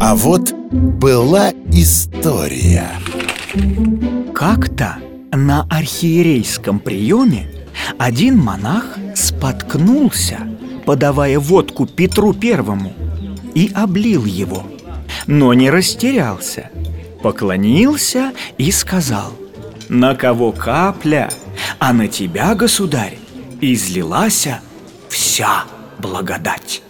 А вот была история Как-то на архиерейском приеме один монах споткнулся, подавая водку Петру Первому, и облил его, но не растерялся, поклонился и сказал «На кого капля, а на тебя, государь, излилася вся благодать».